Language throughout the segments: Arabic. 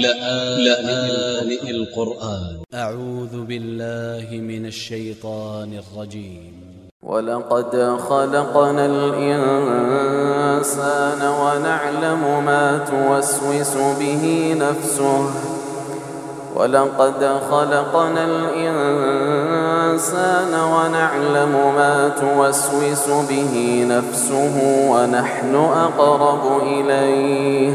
لآن القرآن. أ ع و ذ ب ا ل ل ه من ا ل ش ي ط ا ن ا ل ج ي م ولقد خلقنا الإنسان ونعلم ما توسوس به نفسه. ولقد خلقنا الإنسان ونعلم ما توسوس به نفسه ونحن أقرب إليه.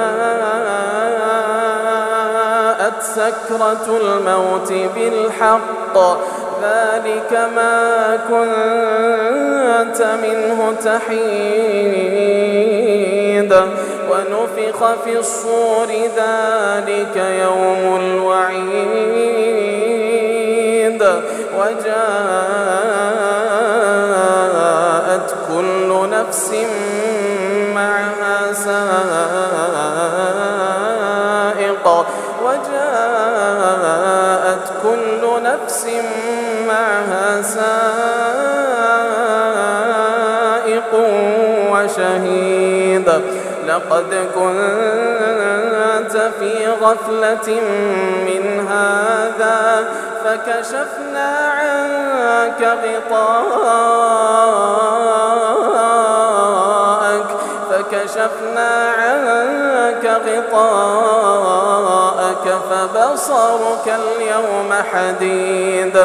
سكرة الموت بالحق. ذلك ما كنت منه تحيد. ونفخ في الصور ذلك يوم الوعيد. وجاءت كل نفس معها سائق وشهيد. لقد كنت في غفلة من هذا فكشفنا عنك غطاءك فكشفنا عنك غطاءك. فبصرك اليوم حديد.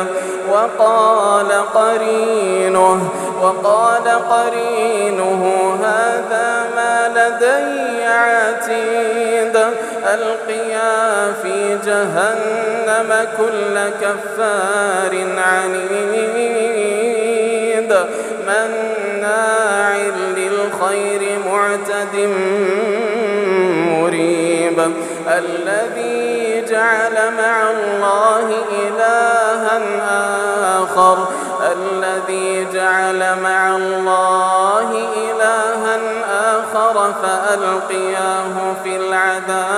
وقال قرينه وقال قرينه هذا ما لدي عتيد. ألقيا في جهنم كل كفار عنيد. مناع للخير معتد الذي جعل مع الله إلها آخر. الذي جعل مع الله إلها آخر فألقياه في العذاب.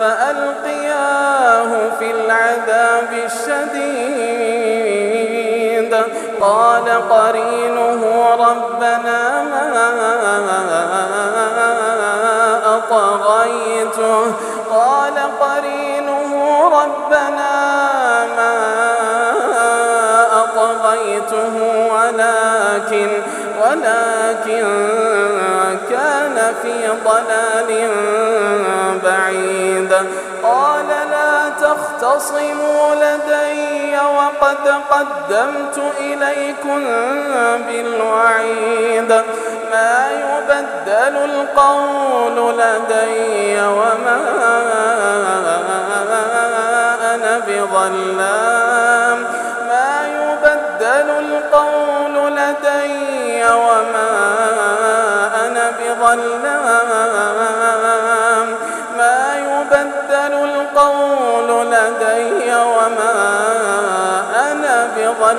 فألقياه في العذاب الشديد. قال قرينه ربنا أطغيته قال قرينه ربنا ما أطغيته ولكن ولكن كان في ضلال بعيد. قال لا تختصموا لدي وقد قدمت إليكم بالوعيد. ما يبدل القول لدي وما أنا بظلام. ما يبدل القول لدي وما أنا بظلام.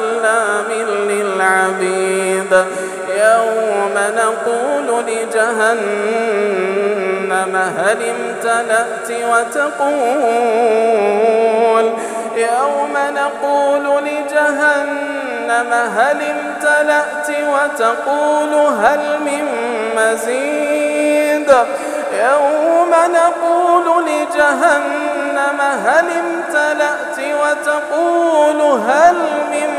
بظلام للعبيد. يوم نقول لجهنم هل امتلأت وتقول؟ يوم نقول لجهنم هل امتلأت وتقول هل من مزيد؟ يوم نقول لجهنم هل امتلأت وتقول هل من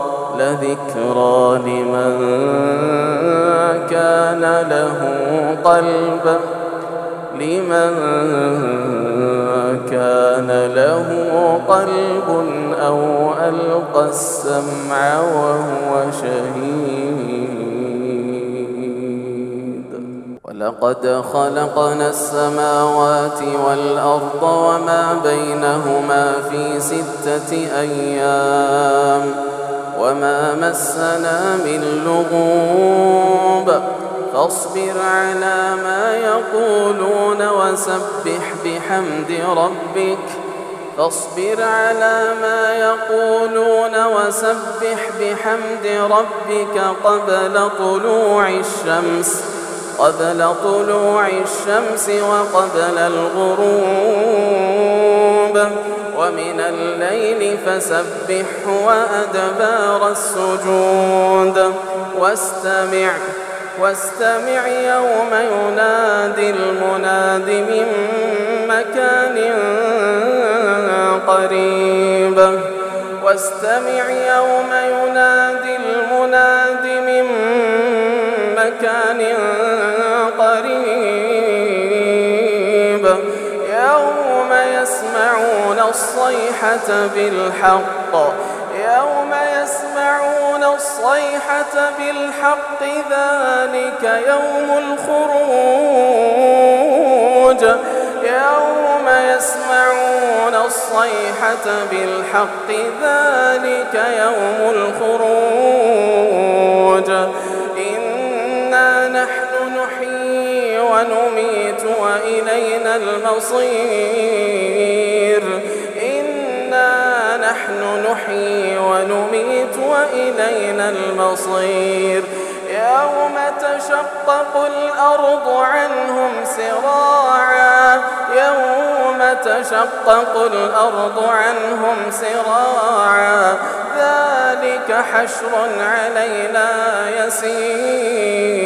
لذكرى لمن كان له قلب. لمن كان له قلب أو ألقى السمع وهو شهيد. ولقد خلقنا السماوات والأرض وما بينهما في ستة أيام. وما مسنا من لغوب فاصبر على ما يقولون وسبح بحمد ربك فاصبر على ما يقولون وسبح بحمد ربك قبل طلوع الشمس قبل طلوع الشمس وقبل الغروب ومن الليل فسبحه وأدبار السجود. واستمع واستمع يوم ينادي المناد من مكان قريب. واستمع يوم ينادي المناد من مكان قريب. الصيحة بالحق. يوم يسمعون الصيحة بالحق ذلك يوم الخروج. يوم يسمعون الصيحة بالحق ذلك يوم الخروج. إنا نحن نحيي ونميت وإلينا المصير. نحن نحيي ونميت وإلينا المصير. يوم تشقق الأرض عنهم سراعا يوم تشقق الأرض عنهم سراعا. ذلك حشر علينا يسير.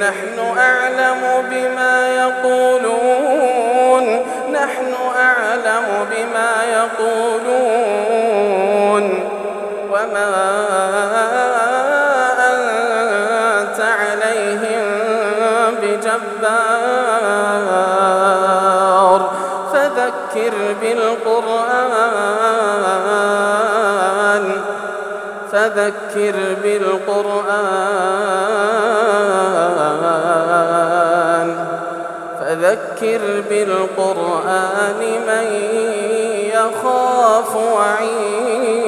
نحن أعلم بما يقولون نحن أعلم بما يقولون. فذكر بالقرآن فذكر بالقرآن من يخاف وعيد.